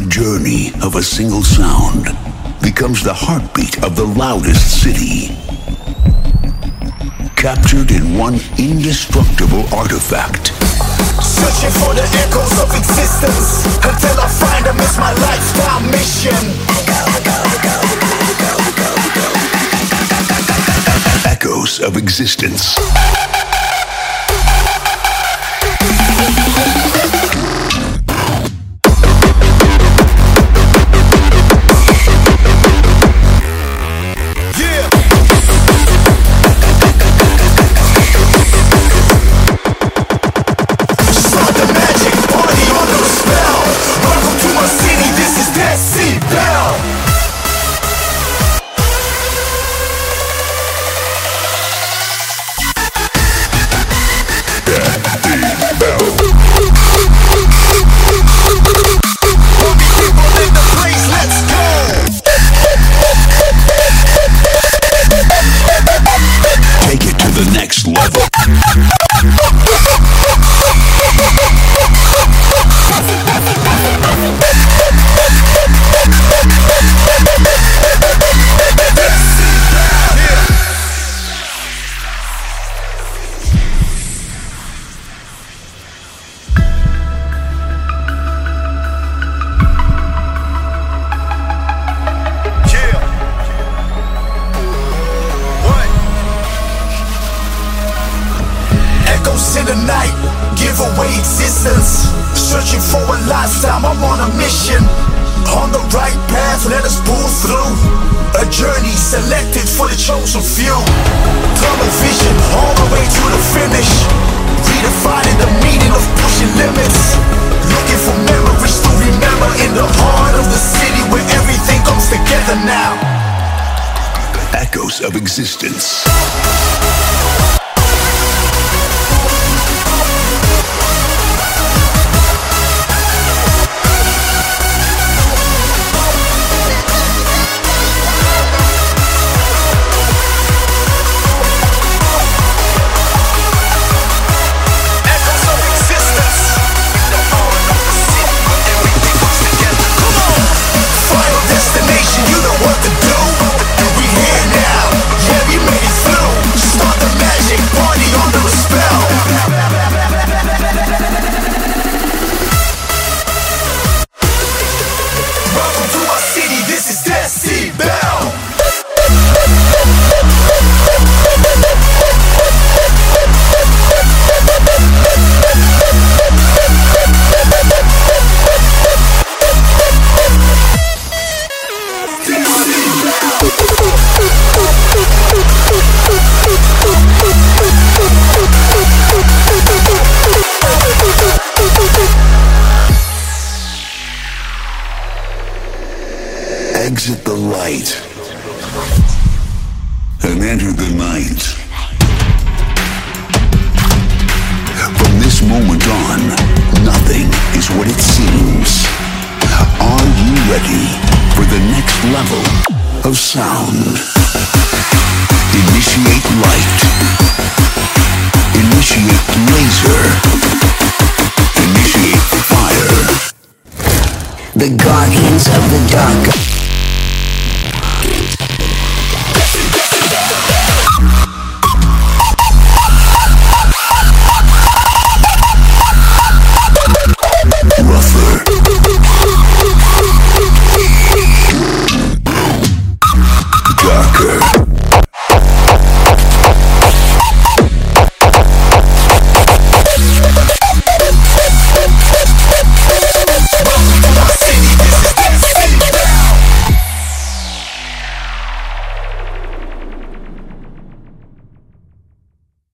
journey of a single sound becomes the heartbeat of the loudest city. Captured in one indestructible artifact. Searching for the echoes of existence until I find them is my lifetime mission. Echoes of existence. Next level. Echoes in the night, give away existence. Searching for a lifetime, I'm on a mission. On the right path, let us pull through. A journey selected for the chosen few. Tunnel vision, all the way to the finish. Redefining the meaning of pushing limits. Looking for memories to remember in the heart of the city where everything comes together now. Echoes of existence. Exit the light and enter the night. From this moment on, nothing is what it seems. Are you ready for the next level of sound? Initiate light. Initiate laser. Initiate fire. The Guardians of the Dark